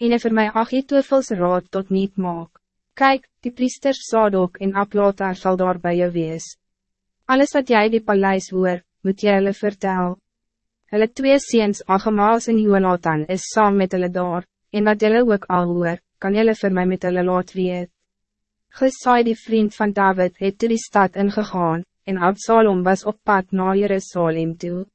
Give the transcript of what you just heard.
en hy vir my Agitofels raad tot niet maak. Kijk, die priesters Sadok en Ablatar sal daar by jou wees. Alles wat jij die paleis hoor, moet jy hulle vertel. Hulle twee seens Agamaas en Jonathan is saam met hulle daar, en wat julle ook al hoor, kan julle vir my met hulle laat weet. Gesai die vriend van David het toe die stad ingegaan, en Absalom was op pad na Jerusalem toe.